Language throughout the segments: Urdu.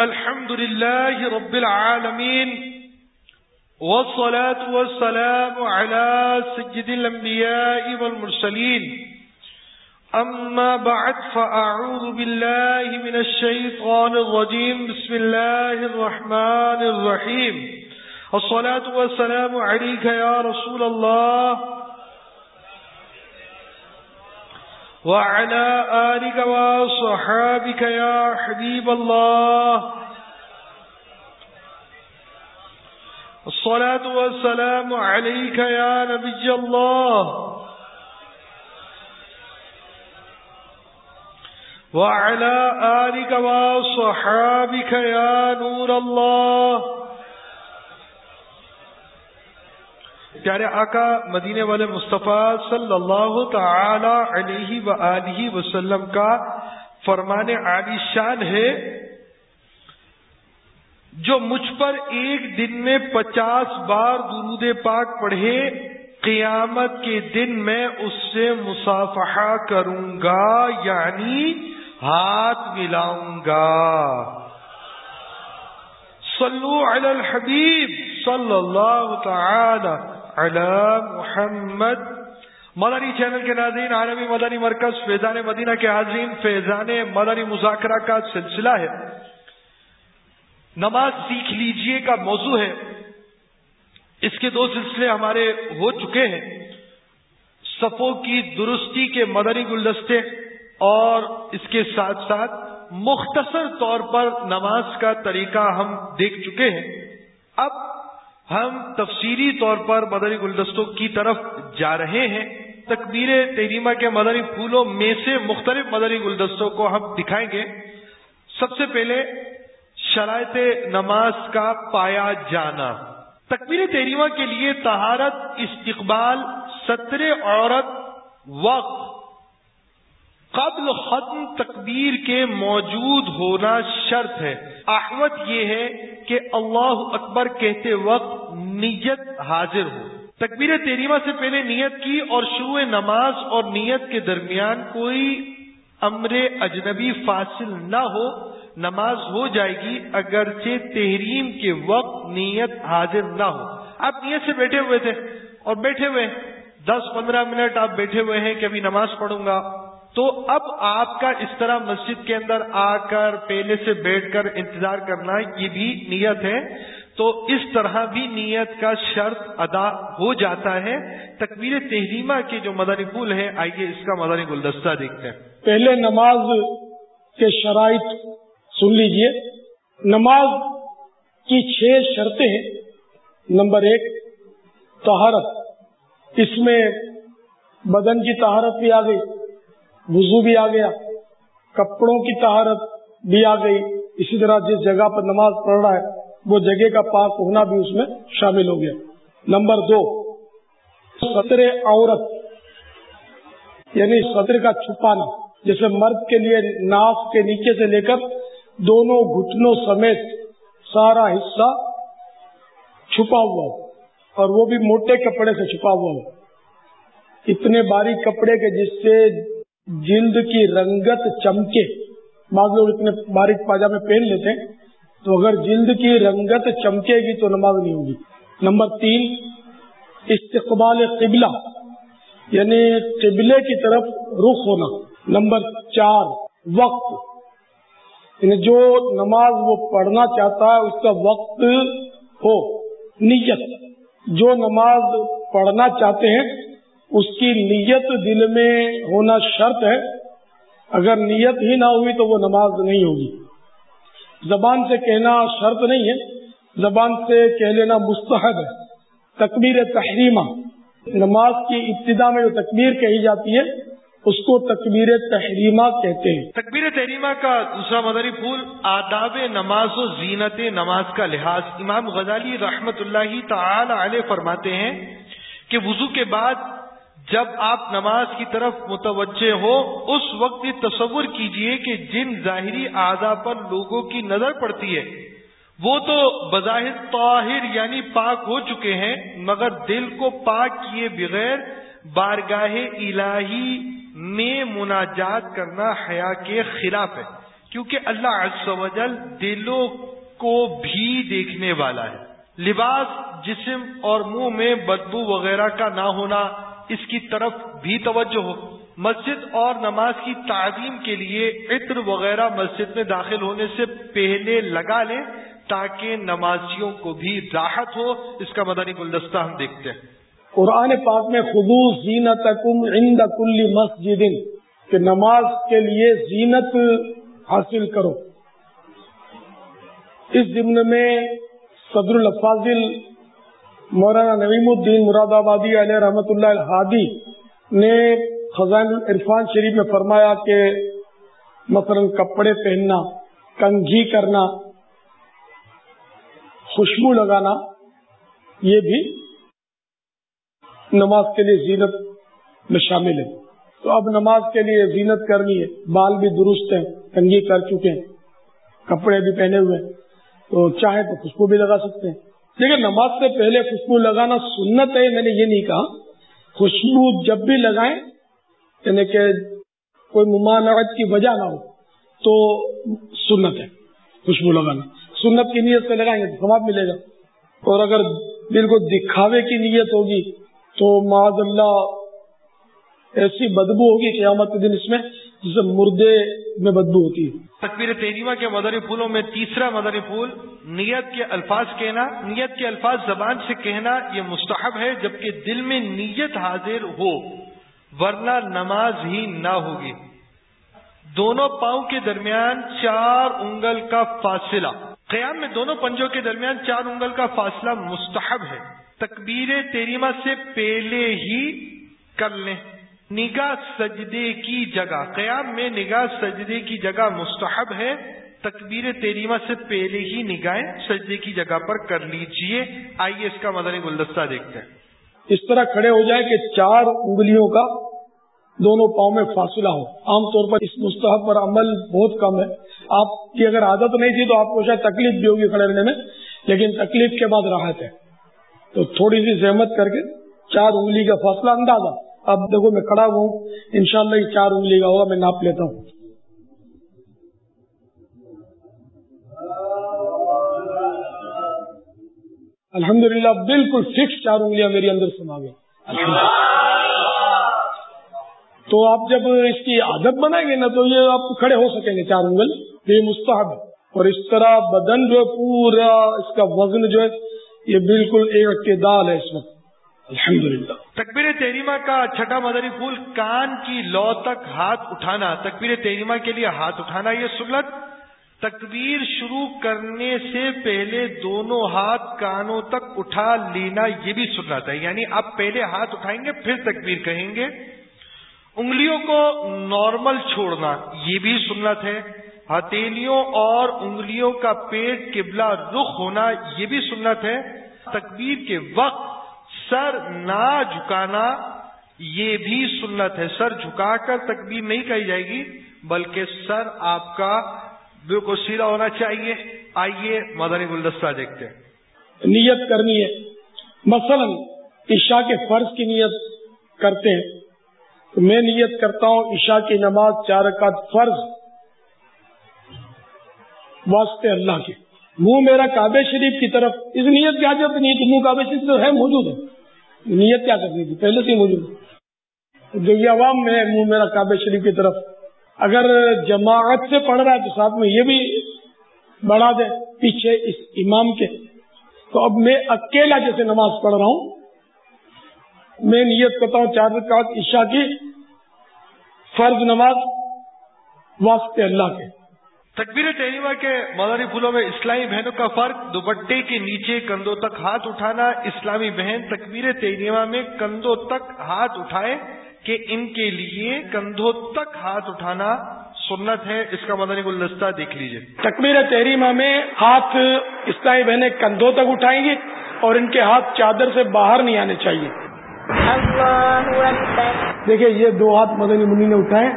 الحمد لله رب العالمين والصلاة والسلام على سجد الأنبياء والمرسلين. أما بعد، فأعوذ بالله من الشيطان الرجيم. بسم الله الرحمن الرحيم. الصلاة والسلام عليك يا رسول الله. وعلى آلك وصحابك يا حبيب الله. الصلاة والسلام عليك يا نبي الله. وعلى آلك وصحابك يا نور الله. پیارے آقا مدینے والے مصطفیٰ صلی اللہ تعالی علیہ و وسلم کا فرمان عالی شان ہے، جو مجھ پر ایک دن میں پچاس بار درود پاک پڑھے، قیامت کے دن میں اس سے مسافہ کروں گا یعنی ہاتھ ملاؤں گا۔ صلو علی الحبیب صلی اللہ تعالی محمد، مدنی چینل کے ناظرین، عالمی مدنی مرکز، فیضان مدینہ کے حاضرین فیضان مدنی مذاکرہ کا سلسلہ ہے۔ نماز سیکھ لیجیے کا موضوع ہے۔ اس کے دو سلسلے ہمارے ہو چکے ہیں۔ صفوں کی درستی کے مدنی گلدستے اور اس کے ساتھ ساتھ مختصر طور پر نماز کا طریقہ ہم دیکھ چکے ہیں۔ اب ہم تفصیلی طور پر مدنی گلدستوں کی طرف جا رہے ہیں۔ تکبیر تحریمہ کے مدنی پھولوں میں سے مختلف مدنی گلدستوں کو ہم دکھائیں گے۔ سب سے پہلے شرائط نماز کا پایا جانا۔ تکبیر تحریمہ کے لیے تہارت استقبال سطر عورت، وقت۔ قبل ختم تکبیر کے موجود ہونا شرط ہے۔ احمد یہ ہے کہ اللہ اکبر کہتے وقت نیت حاضر ہو۔ تکبیر تیریمہ سے پہلے نیت کی اور شروع نماز اور نیت کے درمیان کوئی امر اجنبی فاصل نہ ہو، نماز ہو جائے گی اگرچہ تحریم کے وقت نیت حاضر نہ ہو۔ آپ نیت سے بیٹھے ہوئے تھے اور بیٹھے ہوئے دس پندرہ منٹ آپ بیٹھے ہوئے ہیں کہ ابھی نماز پڑھوں گا۔ تو اب آپ کا اس طرح مسجد کے اندر آ کر پہلے سے بیٹھ کر انتظار کرنا یہ بھی نیت ہے۔ تو اس طرح بھی نیت کا شرط ادا ہو جاتا ہے۔ تکبیر تحریمہ کے جو مدنی پھول ہے آئیے اس کا مدنی گلدستہ دیکھتے ہیں۔ پہلے نماز کے شرائط سن لیجیے۔ نماز کی چھ شرطیں نمبر ایک تہارت اس میں بدن کی تہارت بھی آ گئی۔ وضو بھی آ گیا، کپڑوں کی طہارت بھی آ گئی۔ اسی طرح جس جگہ پر نماز پڑھ رہا ہے، وہ جگہ کا پاک ہونا بھی اس میں شامل ہو گیا۔ نمبر دو سطر عورت یعنی سطر کا چھپانا، جیسے مرد کے لیے ناف کے نیچے سے لے کر دونوں گھٹنوں سمیت سارا حصہ چھپا ہوا ہو اور وہ بھی موٹے کپڑے سے چھپا ہوا ہو اتنے باریک کپڑے کے جس سے جلد کی رنگت چمکے۔ بعض لوگ اتنے باریک پاجامے پہن لیتے ہیں، تو اگر جلد کی رنگت چمکے گی تو نماز نہیں ہوگی۔ نمبر تین، استقبال قبلہ یعنی قبلے کی طرف رخ ہونا۔ نمبر چار، وقت۔ یعنی جو نماز وہ پڑھنا چاہتا ہے، اس کا وقت ہو، نیت۔ جو نماز پڑھنا چاہتے ہیں اس کی نیت دل میں ہونا شرط ہے۔ اگر نیت ہی نہ ہوئی تو وہ نماز نہیں ہوگی۔ زبان سے کہنا شرط نہیں ہے۔ زبان سے کہہ لینا مستحب ہے۔ تکبیر تحریمہ۔ نماز کی ابتدا میں جو تکبیر کہی جاتی ہے، اس کو تکبیر تحریمہ کہتے ہیں۔ تکبیر تحریمہ کا دوسرا مدری پھول آداب نماز و زینت نماز کا لحاظ۔ امام غزالی رحمت اللہ تعالی علیہ فرماتے ہیں کہ وضو کے بعد جب آپ نماز کی طرف متوجہ ہو، اس وقت یہ تصور کیجیے کہ جن ظاہری اعضا پر لوگوں کی نظر پڑتی ہے، وہ تو بظاہر طاہر یعنی پاک ہو چکے ہیں، مگر دل کو پاک کیے بغیر بارگاہ الہی میں مناجات کرنا حیا کے خلاف ہے، کیونکہ اللہ عز و جل دلوں کو بھی دیکھنے والا ہے۔ لباس، جسم اور منہ میں بدبو وغیرہ کا نہ ہونا اس کی طرف بھی توجہ ہو۔ مسجد اور نماز کی تعظیم کے لیے عطر وغیرہ مسجد میں داخل ہونے سے پہلے لگا لیں تاکہ نمازیوں کو بھی راحت ہو۔ اس کا مدنی گلدستہ ہم دیکھتے ہیں۔ قرآن پاک میں خدوص زینت عند کل مسجد، کہ نماز کے لیے زینت حاصل کرو۔ اس ضمن میں صدر الفاظل مولانا نویم الدین مراد آبادی علیہ رحمۃ اللہ الحادی نے خزان عرفان شریف میں فرمایا کہ مثلا کپڑے پہننا، کنگھی کرنا، خوشبو لگانا، یہ بھی نماز کے لیے زینت میں شامل ہے۔ تو اب نماز کے لیے زینت کرنی ہے، بال بھی درست ہیں، کنگھی کر چکے ہیں، کپڑے بھی پہنے ہوئے ہیں، تو چاہے تو خوشبو بھی لگا سکتے ہیں۔ لیکن نماز سے پہلے خوشبو لگانا سنت ہے، میں نے یہ نہیں کہا۔ خوشبو جب بھی لگائیں یعنی کہ کوئی ممانعت کی وجہ نہ ہو، تو سنت ہے، خوشبو لگانا۔ سنت کی نیت سے لگائیں گے تو ثواب ملے گا۔ اور اگر بالکل دکھاوے کی نیت ہوگی، تو معذ اللہ ایسی بدبو ہوگی قیامت کے دن اس میں، جسے مردے میں بدبو ہوتی ہے۔ تکبیر تیریما کے مدری پھولوں میں تیسرا مدری پھول، نیت کے الفاظ کہنا۔ نیت کے الفاظ زبان سے کہنا یہ مستحب ہے، جبکہ دل میں نیت حاضر ہو، ورنہ نماز ہی نہ ہوگی۔ دونوں پاؤں کے درمیان چار انگل کا فاصلہ۔ قیام میں دونوں پنجوں کے درمیان چار انگل کا فاصلہ مستحب ہے۔ تکبیر تیریما سے پہلے ہی کر لیں۔ نگاہ سجدے کی جگہ، قیام میں نگاہ سجدے کی جگہ مستحب ہے، تکبیر تیریما سے پہلے ہی نگاہیں سجدے کی جگہ پر کر لیجیے۔ آئیے اس کا مدنی گلدستہ دیکھتے ہیں۔ اس طرح کھڑے ہو جائے کہ چار انگلیوں کا دونوں پاؤں میں فاصلہ ہو۔ عام طور پر اس مستحب پر عمل بہت کم ہے۔ آپ کی اگر عادت نہیں تھی تو آپ کو شاید تکلیف بھی ہوگی کھڑے رہنے میں، لیکن تکلیف کے بعد راحت ہے۔ تو تھوڑی سی زحمت کر کے چار انگلی کا فاصلہ اندازہ۔ اب دیکھو میں کھڑا ہوں۔ ان شاء اللہ یہ چار انگلی کا ہوگا، میں ناپ لیتا ہوں۔ الحمدللہ، بالکل فکس چار انگلیاں میری اندر سما گئی تو آپ جب اس کی عادت بنائیں گے نا، تو یہ آپ کھڑے ہو سکیں گے چار انگل۔ یہ مستحب اور اس طرح بدن جو ہے پورا اس کا وزن جو ہے، یہ بالکل ایک اقتدال ہے اس وقت۔ الحمد للہ تقبیر تحریمہ کا چھٹا مدری پھول کان کی لو تک ہاتھ اٹھانا۔ تقبیر تحریمہ کے لیے ہاتھ اٹھانا یہ سنت۔ تکبیر شروع کرنے سے پہلے دونوں ہاتھ کانوں تک اٹھا لینا یہ بھی سنت ہے۔ یعنی آپ پہلے ہاتھ اٹھائیں گے، پھر تکبیر کہیں گے۔ انگلیوں کو نارمل چھوڑنا یہ بھی سنت ہے۔ ہتھیلیوں اور انگلیوں کا پیٹ قبلہ رخ ہونا یہ بھی سنت ہے۔ تکبیر کے وقت سر نہ جھکانا، یہ بھی سنت ہے۔ سر جھکا کر تکبیر نہیں کہی جائے گی، بلکہ سر آپ کا بالکل سیدھا ہونا چاہیے۔ آئیے مدنی گلدستہ دیکھتے ہیں۔ نیت کرنی ہے۔ مثلا عشاء کے فرض کی نیت کرتے ہیں۔ تو میں نیت کرتا ہوں عشاء کی نماز چار رکعت فرض واسطے اللہ کے۔ منہ میرا کعبے شریف کی طرف، اس نیت کی حاجت نہیں تو منہ کعبے شریف تو ہے، موجود ہے۔ نیت کیا کرنی تھی؟ پہلے سے موجود جو یہ عوام میں منہ میرا کعبے شریف کی طرف، اگر جماعت سے پڑھ رہا ہے تو ساتھ میں یہ بھی بڑھا دے، پیچھے اس امام کے۔ تو اب میں اکیلا جیسے نماز پڑھ رہا ہوں، میں نیت کرتا ہوں، چار رکعت عشاء کی فرض نماز واسطے اللہ کے۔ تکبیر تحریمہ کے مداری پھولوں میں اسلامی بہنوں کا فرق دوپٹے کے نیچے کندھوں تک ہاتھ اٹھانا اسلامی بہن تکبیر تحریمہ میں کندھوں تک ہاتھ اٹھائے کہ ان کے لیے کندھوں تک ہاتھ اٹھانا سنت ہے۔ اس کا مدنی گلدستہ دیکھ لیجیے تکبیر تحریمہ میں ہاتھ اسلامی بہنیں کندھوں تک اٹھائیں گی اور ان کے ہاتھ چادر سے باہر نہیں آنے چاہیے۔ دیکھیے یہ دو ہاتھ مدنی منی نے اٹھائے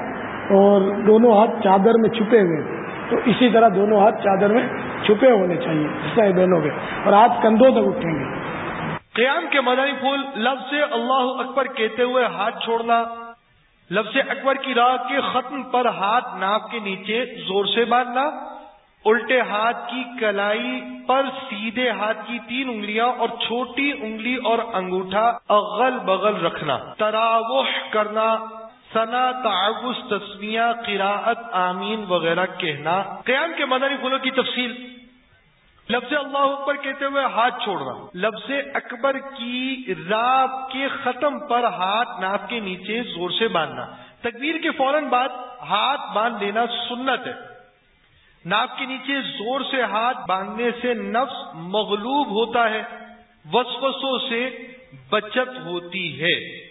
اور دونوں ہاتھ چادر میں چھپے ہوئے۔ تو اسی طرح دونوں ہاتھ چادر میں چھپے ہونے چاہیے اس بہنوں کے اور ہاتھ کندھوں تک اٹھیں گے۔ قیام کے مدنی پھول لفظ سے اللہ اکبر کہتے ہوئے ہاتھ چھوڑنا لفظ اکبر کی راہ کے ختم پر ہاتھ ناپ کے نیچے زور سے باندھنا، الٹے ہاتھ کی کلائی پر سیدھے ہاتھ کی تین انگلیاں اور چھوٹی انگلی اور انگوٹھا اغل بغل رکھنا، تراوح کرنا سنا تعوس تصویہ قراءت، آمین وغیرہ کہنا۔ قیام کے مدنی پھولوں کی تفصیل۔ لفظ اللہ اکبر کہتے ہوئے ہاتھ چھوڑنا لفظ اکبر کی رات کے ختم پر ہاتھ ناپ کے نیچے زور سے باندھنا۔ تکبیر کے فوراً بعد ہاتھ باندھ لینا سنت ہے۔ ناپ کے نیچے زور سے ہاتھ باندھنے سے نفس مغلوب ہوتا ہے، وسوسوں سے بچت ہوتی ہے۔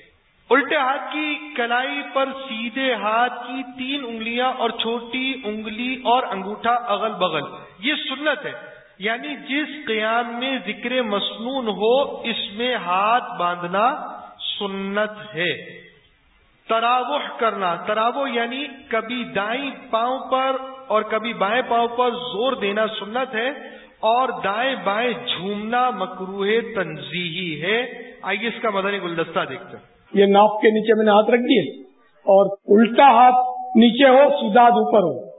الٹے ہاتھ کی کلائی پر سیدھے ہاتھ کی تین انگلیاں اور چھوٹی انگلی اور انگوٹھا اگل بغل۔ یہ سنت ہے۔ یعنی جس قیام میں ذکر مصنون ہو، اس میں ہاتھ باندھنا سنت ہے۔ تراوح کرنا تراو یعنی کبھی دائیں پاؤں پر اور کبھی بائیں پاؤں پر زور دینا سنت ہے اور دائیں بائیں جھومنا مکروح تنظیحی ہے۔ آئیے اس کا مدنی گلدستہ دیکھتے ہیں۔ یہ ناپ کے نیچے میں نے ہاتھ رکھ دیے اور الٹا ہاتھ نیچے ہو، سیدھا اوپر ہو۔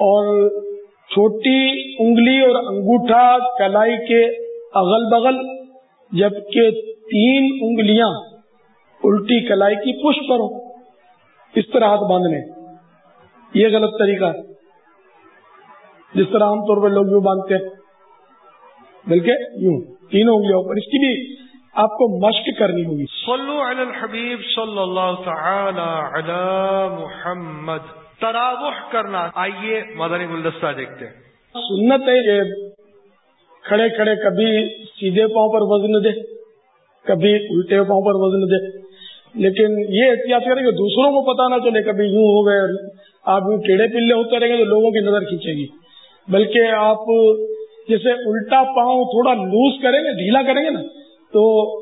اور چھوٹی انگلی اور انگوٹھا کلائی کے اگل بغل جبکہ تین انگلیاں الٹی کلائی کی پش پر ہو اس طرح ہاتھ باندھنے۔ یہ غلط طریقہ ہے۔ جس طرح عام طور پر لوگ یوں باندھتے ہیں۔ بلکہ یوں، تینوں انگلیوں پر۔ اس کی بھی آپ کو مشق کرنی ہوگی صلو علی الحبیب صلی اللہ تعالی علی محمد۔ تراوح کرنا۔ آئیے مدنی گلدستہ دیکھتے ہیں۔ سنت ہے یہ۔ کھڑے کھڑے کبھی سیدھے پاؤں پر وزن دے کبھی الٹے پاؤں پر وزن دے۔ لیکن یہ احتیاط کریں کہ دوسروں کو پتا نہ چلے کبھی یوں ہو گئے آپ یوں ٹیڑے پلے ہوتے رہیں گے تو لوگوں کی نظر کھینچے گی۔ بلکہ آپ جیسے الٹا پاؤں تھوڑا لوز کریں گے ڈھیلا کریں گے نا تو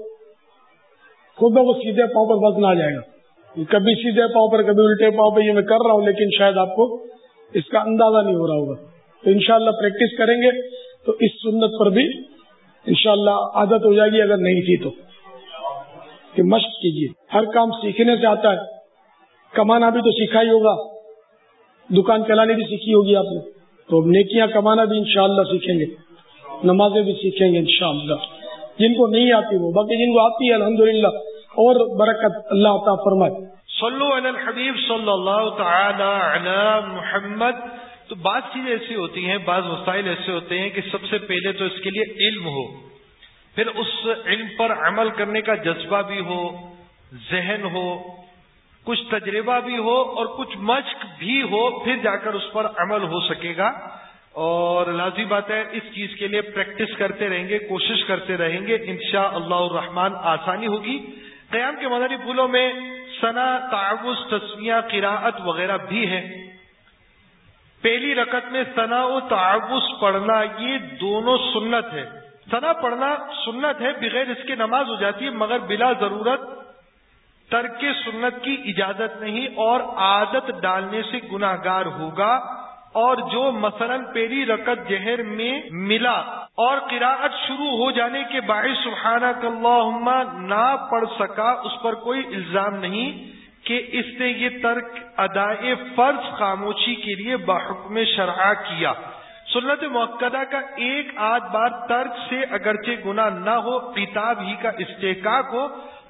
خود وہ سیدھے پاؤں پر وزن آ جائے گا۔ کبھی سیدھے پاؤں پر، کبھی الٹے پاؤں پہ یہ میں کر رہا ہوں، لیکن شاید آپ کو اس کا اندازہ نہیں ہو رہا ہوگا۔ تو انشاءاللہ پریکٹس کریں گے۔ تو اس سنت پر بھی انشاءاللہ عادت ہو جائے گی، اگر نہیں تھی تو۔ کہ مشق کیجیے۔ ہر کام سیکھنے سے آتا ہے۔ کمانا بھی تو سیکھا ہی ہوگا۔ دکان چلانی بھی سیکھی ہوگی آپ نے۔ تو نیکیاں کمانا بھی انشاءاللہ سیکھیں گے۔ نمازیں بھی سیکھیں گے انشاءاللہ۔ جن کو نہیں آتی وہ، باقی جن کو آتی ہے، الحمدللہ، اور برکت اللہ عطا فرمائے۔ صلو علی الحبیب صلی اللہ تعالی علی محمد۔ تو بعض چیزیں ایسی ہوتی ہیں، بعض مسائل ایسے ہوتے ہیں کہ سب سے پہلے تو اس کے لیے علم ہو، پھر اس علم پر عمل کرنے کا جذبہ بھی ہو، ذہن ہو، کچھ تجربہ بھی ہو اور کچھ مشق بھی ہو، پھر جا کر اس پر عمل ہو سکے گا۔ اور لازمی بات ہے، اس چیز کے لیے پریکٹس کرتے رہیں گے، کوشش کرتے رہیں گے انشاء اللہ الرحمن آسانی ہوگی۔ قیام کے مدنی پھولوں میں ثنا تعوض تصویہ قراءت وغیرہ بھی ہے پہلی رکت میں ثنا و تعوض پڑھنا، یہ دونوں سنت ہے ثنا پڑھنا سنت ہے، بغیر اس کے نماز ہو جاتی ہے، مگر بلا ضرورت ترک سنت کی اجازت نہیں اور عادت ڈالنے سے گناگار ہوگا۔ اور جو مثلا پیری رکت جہر میں ملا اور قراءت شروع ہو جانے کے باعث سبحانہ اللہ نہ پڑھ سکا، اس پر کوئی الزام نہیں کہ اس نے یہ ترک ادائے فرض خاموشی کے لیے بحکم شرح کیا۔ سنت موقع کا ایک آدھ بار ترک سے اگرچہ گنا نہ ہو کتاب ہی کا استحکاق ہو،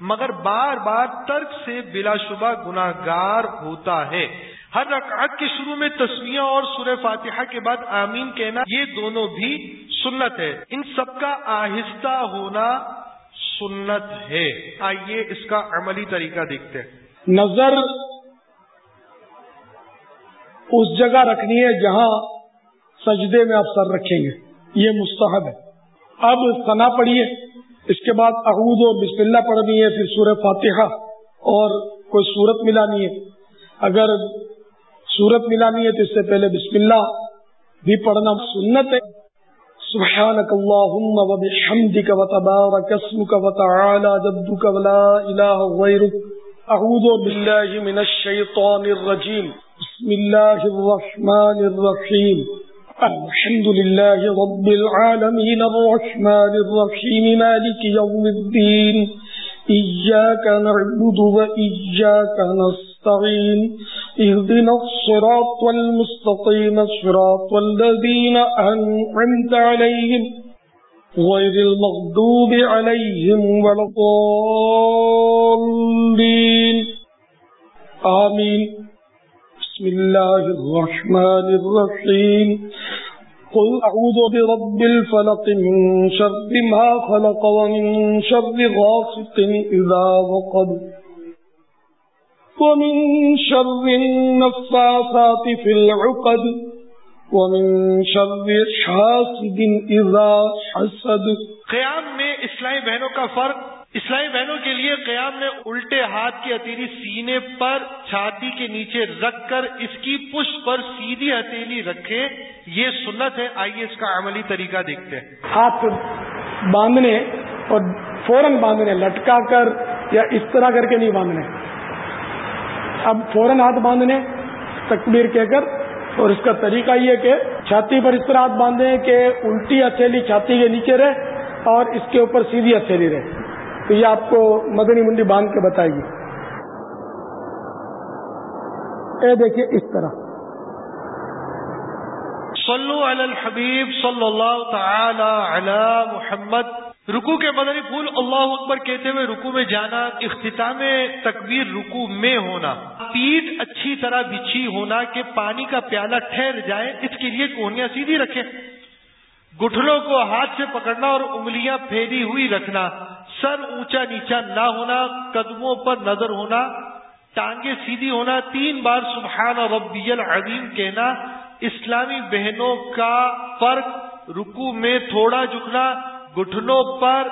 مگر بار بار ترک سے بلا شبہ گناگار ہوتا ہے۔ ہر رکعت کے شروع میں تصویریں اور سورہ فاتحہ کے بعد آمین کہنا، یہ دونوں بھی سنت ہے۔ ان سب کا آہستہ ہونا سنت ہے۔ آئیے اس کا عملی طریقہ دیکھتے ہیں۔ نظر اس جگہ رکھنی ہے جہاں سجدے میں آپ سر رکھیں گے۔ یہ مستحب ہے۔ اب سنا پڑھیے۔ اس کے بعد اعوذ اور بسم اللہ پڑھنی ہے، پھر سورہ فاتحہ اور کوئی صورت ملانی ہے۔ اگر صورت ملانی ہے تو اس سے پہلے بسم اللہ بھی پڑھنا سنت ہے۔ سبحانك اللهم وبحمدك وتبارك اسمك وتعالى جدك ولا إله غيرك أعوذ بالله من الشيطان الرجيم بسم الله الرحمن الرحيم الحمد لله رب العالمين الرحمن الرحيم مالك يوم الدين إياك نعبد وإياك نستطيع نستعين اهدنا الصراط المستقيم، صراط الذين أنعمت عليهم غير المغضوب عليهم ولا الضالين. آمين. بسم الله الرحمن الرحيم. قل أعوذ برب الفلق من شر ما خلق ومن شر غاسق إذا وقب. ومن شر النفاثات في العقد ومن شر حاسد إذا حسد. قیام میں اسلامی بہنوں کا فرق اسلامی بہنوں کے لیے قیام میں الٹے ہاتھ کی ہتھیلی سینے پر چھاتی کے نیچے رکھ کر اس کی پشت پر سیدھی ہتھیلی رکھے یہ سنت ہے۔ آئیے اس کا عملی طریقہ دیکھتے ہیں۔ ہاتھ باندھنے اور فوراً باندھنے لٹکا کر یا اس طرح کر کے نہیں باندھنے۔ اب فوراً ہاتھ باندھنے، تکبیر کہہ کر، اور اس کا طریقہ یہ کہ چھاتی پر اس طرح ہاتھ باندھیں کہ الٹی ہتھیلی چھاتی کے نیچے رہے اور اس کے اوپر سیدھی ہتھیلی رہے۔ تو یہ آپ کو مدنی منڈی باندھ کے بتائے گی۔ اے دیکھیے اس طرح۔ صلو علی الحبیب صلی اللہ تعالی علی محمد رکو کے مدنی پھول اللہ اکبر کہتے ہوئے رکو میں جانا، اختتام تکبیر رکو میں ہونا، پیٹ اچھی طرح بچھی ہونا کہ پانی کا پیالہ ٹھہر جائے، اس کے لیے کوہنیاں سیدھی رکھیں۔ گٹھلوں کو ہاتھ سے پکڑنا اور انگلیاں پھیری ہوئی رکھنا، سر اونچا نیچا نہ ہونا، قدموں پر نظر ہونا، ٹانگیں سیدھی ہونا، تین بار سبحان ربی العظیم کہنا، اسلامی بہنوں کا فرق رکو میں تھوڑا جھکنا گٹھنوں پر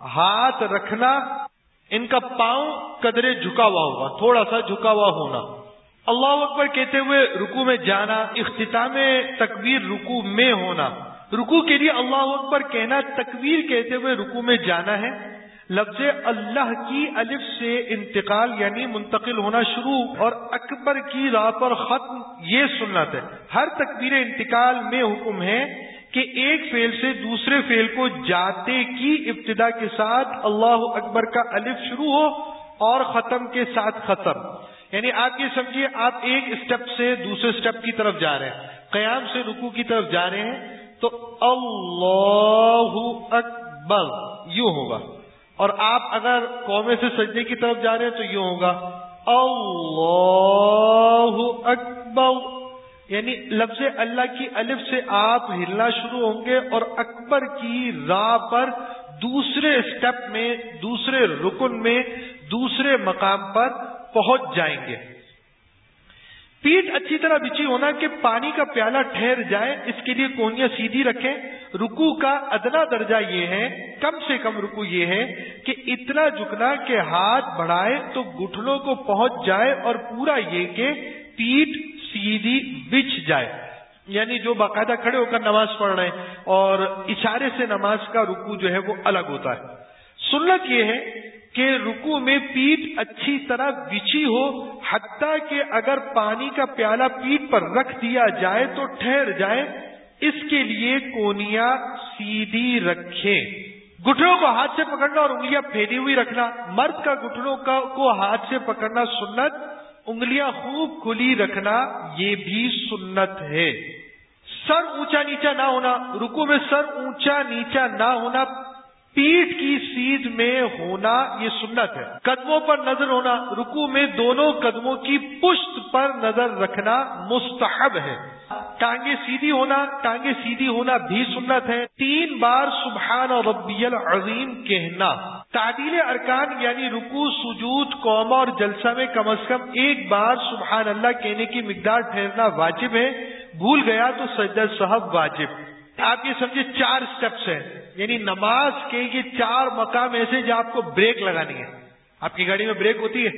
ہاتھ رکھنا، ان کا پاؤں قدرے جھکا ہوا ہوگا، تھوڑا سا جھکا ہوا ہونا۔ اللہ اکبر کہتے ہوئے رکو میں جانا، اختتام تکبیر رکو میں ہونا۔ رکو کے لیے اللہ اکبر کہنا، تکبیر کہتے ہوئے رکو میں جانا ہے۔ لفظ اللہ کی الف سے انتقال یعنی منتقل ہونا شروع اور اکبر کی راہ پر ختم، یہ سنت ہے۔ ہر تکبیر انتقال میں حکم ہے۔ کہ ایک فیل سے دوسرے فیل کو جاتے کی ابتدا کے ساتھ اللہ اکبر کا الف شروع ہو اور ختم کے ساتھ ختم۔ یعنی آپ یہ سمجھیے، آپ ایک اسٹیپ سے دوسرے اسٹیپ کی طرف جا رہے ہیں۔ قیام سے رکو کی طرف جا رہے ہیں تو اللہ اکبر، یوں ہوگا۔ اور آپ اگر قومے سے سجدے کی طرف جا رہے ہیں تو یوں ہوگا۔ اللہ اکبر یعنی لفظ اللہ کی الف سے آپ ہلنا شروع ہوں گے اور اکبر کی راہ پر دوسرے اسٹیپ میں، دوسرے رکن میں، دوسرے مقام پر پہنچ جائیں گے۔ پیٹ اچھی طرح بچی ہونا کہ پانی کا پیالہ ٹھہر جائے، اس کے لیے کونیاں سیدھی رکھیں۔ رکو کا ادنا درجہ یہ ہے، کم سے کم رکو یہ ہے کہ اتنا جھکنا کہ ہاتھ بڑھائے تو گٹھلوں کو پہنچ جائے اور پورا یہ کہ پیٹ سیدھی بچ جائے۔ یعنی جو باقاعدہ کھڑے ہو کر نماز پڑھ رہے ہیں اور اشارے سے نماز کا رکو جو ہے وہ الگ ہوتا ہے۔ سنت یہ ہے کہ رکو میں پیٹ اچھی طرح بچھی ہو، حتیٰ کہ اگر پانی کا پیالہ پیٹ پر رکھ دیا جائے تو ٹھہر جائے۔ اس کے لیے کونیا سیدھی رکھیں۔ گٹھنوں کو ہاتھ سے پکڑنا اور انگلیاں پھیری ہوئی رکھنا۔ مرد کا گٹھنوں کا کو ہاتھ سے پکڑنا سنت انگلیاں خوب کھلی رکھنا یہ بھی سنت ہے۔ سر اونچا نیچا نہ ہونا رکو میں سر اونچا نیچا نہ ہونا پیٹ کی سیدھ میں ہونا یہ سنت ہے۔ قدموں پر نظر ہونا رکو میں دونوں قدموں کی پشت پر نظر رکھنا مستحب ہے۔ ٹانگیں سیدھی ہونا، ٹانگیں سیدھی ہونا بھی سنت ہے۔ تین بار سبحان اور ربی العظیم کہنا۔ تعدیل ارکان یعنی رکو سجود قوما اور جلسہ میں کم از کم ایک بار سبحان اللہ کہنے کی مقدار ٹھہرنا واجب ہے۔ بھول گیا تو سجدہ صاحب واجب۔ آپ یہ سمجھے چار سٹیپس ہیں۔ یعنی نماز کے یہ چار مقام ایسے جو آپ کو بریک لگانی ہے۔ آپ کی گاڑی میں بریک ہوتی ہے۔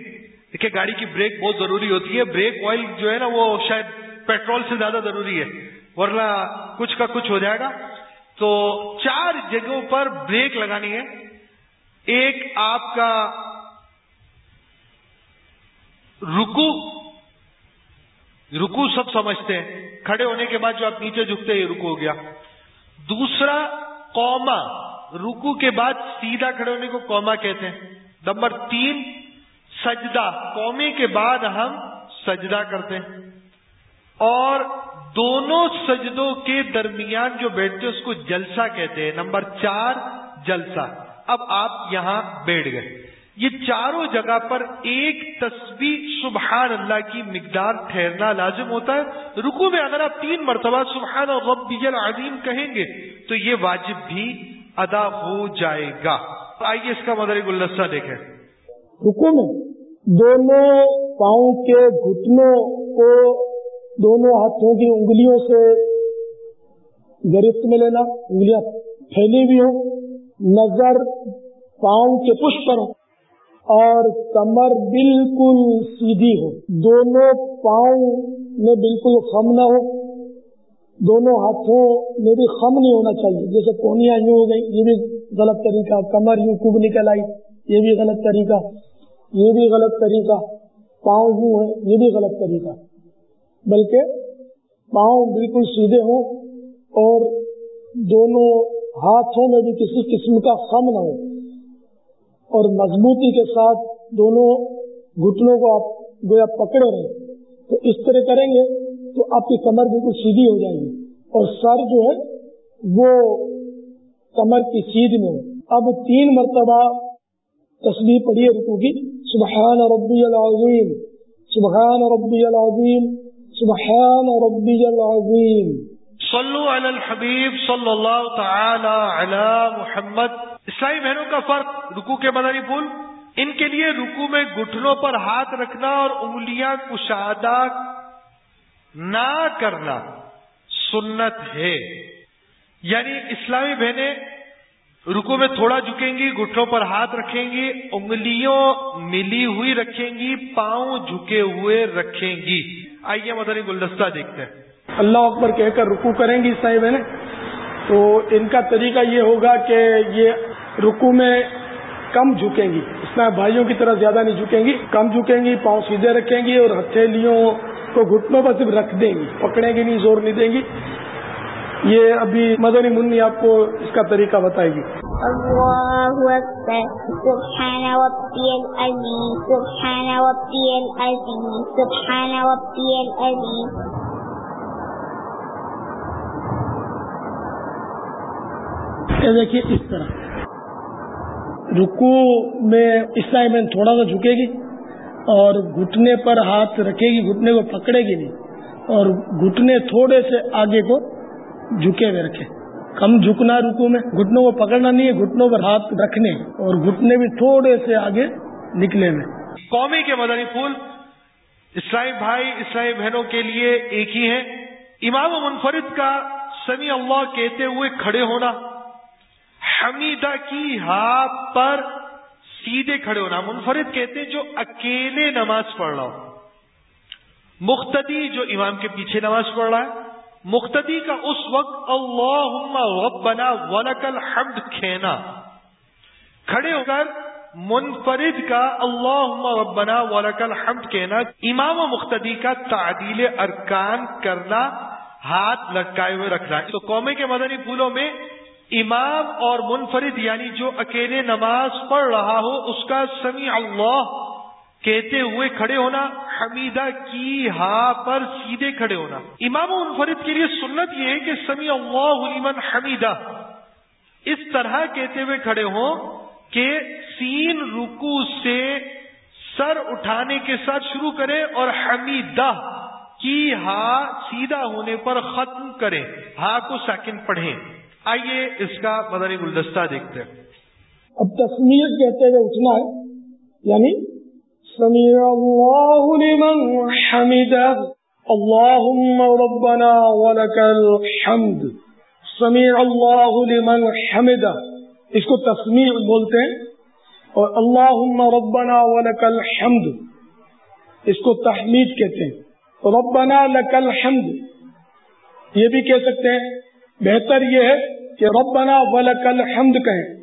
دیکھیے گاڑی کی بریک بہت ضروری ہوتی ہے۔ بریک آئل جو ہے نا وہ شاید پیٹرول سے زیادہ ضروری ہے۔ ورنہ کچھ کا کچھ ہو جائے گا۔ تو چار جگہوں پر بریک لگانی ہے۔ ایک آپ کا رکو رکو سب سمجھتے ہیں۔ کھڑے ہونے کے بعد جو آپ نیچے جھکتے ہیں، یہ رکو ہو گیا۔ دوسرا قوما رکو کے بعد سیدھا کھڑے ہونے کو قوما کہتے ہیں۔ نمبر تین، سجدہ۔ قومی کے بعد ہم سجدہ کرتے ہیں۔ اور دونوں سجدوں کے درمیان جو بیٹھتے اس کو جلسہ کہتے ہیں۔ نمبر چار، جلسہ۔ اب آپ یہاں بیٹھ گئے۔ یہ چاروں جگہ پر ایک تصویر سبحان اللہ کی مقدار ٹھہرنا لازم ہوتا ہے۔ رکو میں اگر آپ تین مرتبہ سبحان اور رب عظیم کہیں گے تو یہ واجب بھی ادا ہو جائے گا۔ آئیے اس کا مدری گلدستہ دیکھیں۔ رکو میں دونوں پاؤں کے گھٹنوں کو دونوں ہاتھوں کی انگلیوں سے گرفت میں لینا۔ انگلیاں پھیلی ہوئی ہوں۔ نظر پاؤں کے پش پر اور کمر بالکل سیدھی ہو۔ دونوں پاؤں میں بالکل خم نہ ہو۔ دونوں ہاتھوں میں بھی خم نہیں ہونا چاہیے۔ جیسے پونیاں یوں ہو گئی یہ بھی غلط طریقہ۔ کمر یوں کب نکل آئی، یہ بھی غلط طریقہ۔ یہ بھی غلط طریقہ۔ پاؤں یوں ہے یہ بھی غلط طریقہ۔ بلکہ پاؤں بالکل سیدھے ہوں اور دونوں ہاتھوں میں بھی کسی قسم کا خم نہ ہو۔ اور مضبوطی کے ساتھ دونوں گھٹنوں کو آپ گویا پکڑے رہے۔ تو اس طرح کریں گے تو آپ کی کمر بالکل سیدھی ہو جائے گی۔ اور سر جو ہے وہ کمر کی سیدھ میں اب تین مرتبہ تصویر پڑھیے رکو کی۔ سبحان ربی العظیم، سبحان ربی العظیم، سبحان ربی العظیم۔ صلو علی الحبیب صلی اللہ تعالی علی محمد۔ عیسائی بہنوں کا فرق رکو کے مدنی پھول۔ ان کے لیے رکو میں گٹھنوں پر ہاتھ رکھنا اور انگلیاں کشادہ نہ کرنا سنت ہے۔ یعنی اسلامی بہنیں رکو میں تھوڑا جھکیں گی، گٹھنوں پر ہاتھ رکھیں گی، انگلیوں ملی ہوئی رکھیں گی، پاؤں جھکے ہوئے رکھیں گی۔ آئیے مدنی گلدستہ دیکھتے ہیں۔ اللہ اکبر کہہ کر رکو کریں گی عیسائی بہنیں تو ان کا طریقہ یہ ہوگا کہ یہ رکو میں کم جھکیں گی۔ اس میں بھائیوں کی طرح زیادہ نہیں جھکیں گی، کم جھکیں گی، پاؤں سیدھے رکھیں گی اور ہتھیلیوں کو گھٹنوں پر صرف رکھ دیں گی، پکڑیں گی نہیں، زور نہیں دیں گی۔ یہ ابھی مدنی منی آپ کو اس کا طریقہ بتائے گی۔ اللہ اکبر، سبحان ربی العظیم، سبحان ربی العظیم، سبحان ربی العظیم۔ دیکھیے، اس طرح۔ رکو میں اسلائی میں تھوڑا سا جھکے گی اور گھٹنے پر ہاتھ رکھے گی، گھٹنے کو پکڑے گی نہیں، اور گھٹنے تھوڑے سے آگے کو جھکے ہوئے رکھے۔ کم جھکنا رکو میں، گھٹنوں کو پکڑنا نہیں ہے، گھٹنوں پر ہاتھ رکھنے اور گھٹنے بھی تھوڑے سے آگے نکلے ہوئے۔ قومی کے مدنی پھول اسلائی بھائی اسلائی بہنوں کے لیے ایک ہی ہے امام و منفرد کا سمی اللہ کہتے ہوئے کھڑے ہونا حمیدہ کی ہاتھ پر سیدھے کھڑے ہونا۔ منفرد کہتے جو اکیلے نماز پڑھ رہا ہو۔ مختدی جو امام کے پیچھے نماز پڑھ رہا ہے۔ مختدی کا اس وقت اللہ ربنا ولک الحمد کھینا کھڑے ہو کر منفرد کا اللہ ربنا ولک الحمد کہنا۔ امام و مختدی کا تعدیل ارکان کرنا، ہاتھ لٹکائے ہوئے رکھنا۔ تو قومے کے مدنی پھولوں میں امام اور منفرد یعنی جو اکیلے نماز پڑھ رہا ہو، اس کا سمی اللہ کہتے ہوئے کھڑے ہونا، حمیدہ کی ہا پر سیدھے کھڑے ہونا۔ امام و منفرد کے لیے سنت یہ ہے کہ سمی اللہ لمن حمیدہ۔ اس طرح کہتے ہوئے کھڑے ہوں کہ سین رکو سے سر اٹھانے کے ساتھ شروع کرے اور حمیدہ کی ہا سیدھا ہونے پر ختم کریں ہا کو سیکنڈ پڑھیں۔ آئیے اس کا مدنی گلدستہ دیکھتے ہیں۔ اب تصویر کہتے ہوئے اٹھنا ہے۔ یعنی سمیر اللہ لمن حمدہ۔ اللہم ربنا ولک الحمد۔ سمیر اللہ لمن حمدہ۔ اس کو تصویر بولتے ہیں۔ اور اللہم ربنا ولک الحمد۔ اس کو تحمید کہتے ہیں۔ ربنا لک الحمد۔ یہ بھی کہہ سکتے ہیں۔ بہتر یہ ہے کہ ربنا ولک الحمد کہیں۔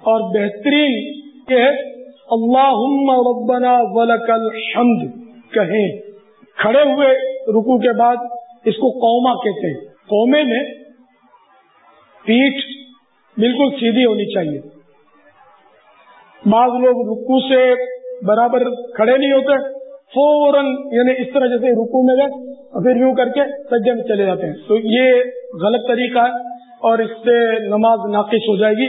اور بہترین یہ ہے اللہ ربنا ولک الحمد کہیں۔ کھڑے ہوئے رکو کے بعد اس کو قوما کہتے ہیں۔ قومے میں پیٹ بالکل سیدھی ہونی چاہیے۔ بعض لوگ رکو سے برابر کھڑے نہیں ہوتے، فوراً یعنی اس طرح جیسے رکو میں گئے اور پھر یوں کر کے سجے میں چلے جاتے ہیں۔ تو یہ غلط طریقہ ہے۔ اور اس سے نماز ناقص ہو جائے گی،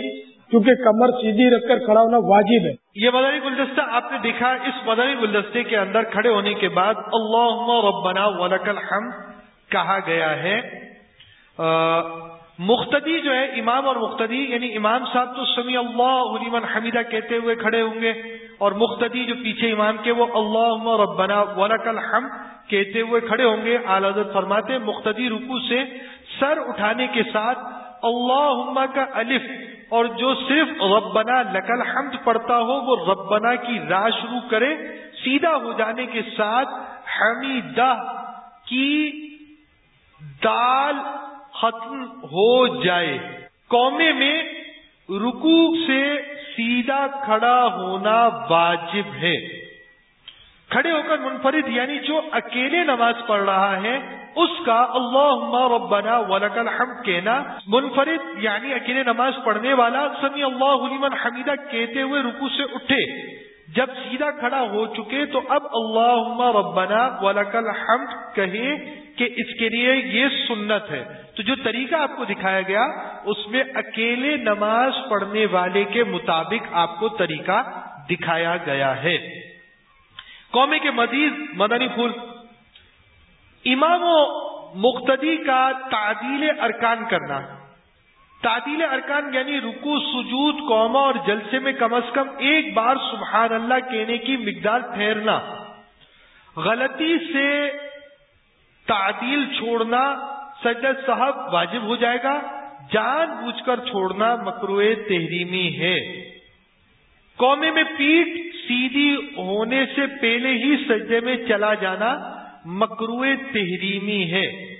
کیونکہ کمر سیدھی رکھ کر کھڑا ہونا واجب ہے۔ یہ مدنی گلدستہ آپ نے دیکھا، اس مدنی گلدستے کے اندر کھڑے ہونے کے بعد اللہ ربنا ولک الحمد کہا گیا ہے۔ مختدی جو ہے، امام اور مختدی یعنی امام صاحب تو سمی اللہ علیمن حمیدہ کہتے ہوئے کھڑے ہوں گے، اور مختدی جو پیچھے امام کے، وہ اللہ ربنا ولک الحمد کہتے ہوئے کھڑے ہوں گے۔ اعلی فرماتے مختدی رکو سے سر اٹھانے کے ساتھ اللہ کا الف اور جو صرف ربنا لکل حمد پڑھتا ہو، وہ ربنا کی راہ شروع کرے، سیدھا ہو جانے کے ساتھ حمیدہ کی دال ختم ہو جائے۔ قومے میں رکو سے سیدھا کھڑا ہونا واجب ہے۔ کھڑے ہو کر منفرد یعنی جو اکیلے نماز پڑھ رہا ہے اس کا اللہ ربنا ولک الحمد کہنا منفرد یعنی اکیلے نماز پڑھنے والا سمی اللہ علیمن حمیدہ کہتے ہوئے رکو سے اٹھے۔ جب سیدھا کھڑا ہو چکے تو اب اللہ ربنا ولک الحمد کہے کہ اس کے لیے یہ سنت ہے۔ تو جو طریقہ آپ کو دکھایا گیا، اس میں اکیلے نماز پڑھنے والے کے مطابق آپ کو طریقہ دکھایا گیا ہے۔ قومی کے مزید مدنی پھول امام و مختدی کا تعدیل ارکان کرنا تعدیل ارکان یعنی رکو سجود قوما اور جلسے میں کم از کم ایک بار سبحان اللہ کہنے کی مقدار ٹھہرنا غلطی سے تعدیل چھوڑنا سجد صاحب واجب ہو جائے گا، جان بوجھ کر چھوڑنا مکرو تحریمی ہے۔ قومے میں پیٹ سیدھی ہونے سے پہلے ہی سجدے میں چلا جانا مکرو تحریمی ہے۔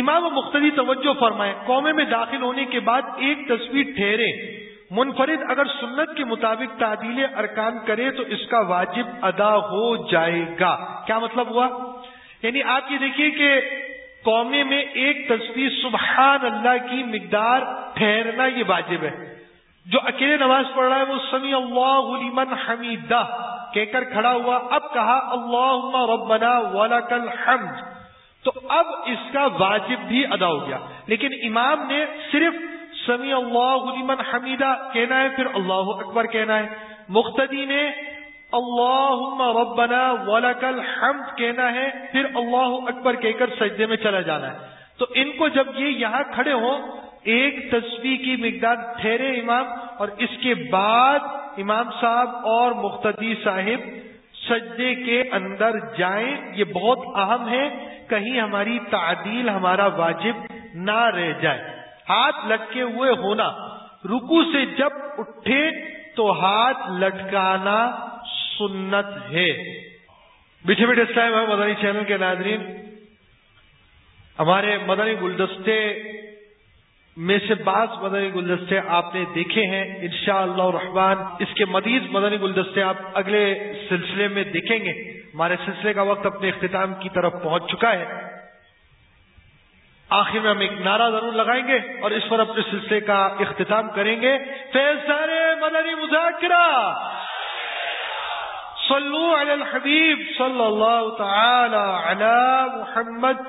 امام مختلف توجہ فرمائے قومے میں داخل ہونے کے بعد ایک تصویر ٹھہرے۔ منفرد اگر سنت کے مطابق تعدیل ارکان کرے تو اس کا واجب ادا ہو جائے گا۔ کیا مطلب ہوا؟ یعنی آپ یہ دیکھیے کہ قومے میں ایک تصویر سبحان اللہ کی مقدار ٹھہرنا یہ واجب ہے۔ جو اکیلے نماز پڑھ رہا ہے وہ سمی اللہ لمن حمیدہ۔ کہہ کر کھڑا ہوا، اب کہا اللہ ربنا ولک الحمد. تو اب اس کا واجب بھی ادا ہو گیا۔ لیکن امام نے صرف سمی اللہ لمن حمیدہ کہنا ہے، پھر اللہ اکبر کہنا ہے۔ مختدی نے اللہ ربنا ولک الحمد کہنا ہے، پھر اللہ اکبر کہہ کر سجدے میں چلا جانا ہے۔ تو ان کو جب یہ یہاں کھڑے ہوں ایک تصویر کی مقدار ٹھہرے امام اور اس کے بعد امام صاحب اور مختدی صاحب سجدے کے اندر جائیں، یہ بہت اہم ہے، کہیں ہماری تعدیل ہمارا واجب نہ رہ جائے۔ ہاتھ لٹکے ہوئے ہونا رکو سے جب اٹھے تو ہاتھ لٹکانا سنت ہے۔ بیٹھے بیٹھے اسلام مدنی چینل کے ناظرین، ہمارے مدنی گلدستے میں سے بعض مدنی گلدستے آپ نے دیکھے ہیں، انشاءاللہ الرحمن اس کے مزید مدنی گلدستے آپ اگلے سلسلے میں دیکھیں گے۔ ہمارے سلسلے کا وقت اپنے اختتام کی طرف پہنچ چکا ہے۔ آخر میں ہم ایک نعرہ ضرور لگائیں گے اور اس پر اپنے سلسلے کا اختتام کریں گے۔ فیصل مدنی مذاکرہ۔ صلو علی الحبیب صلی اللہ تعالی علی محمد۔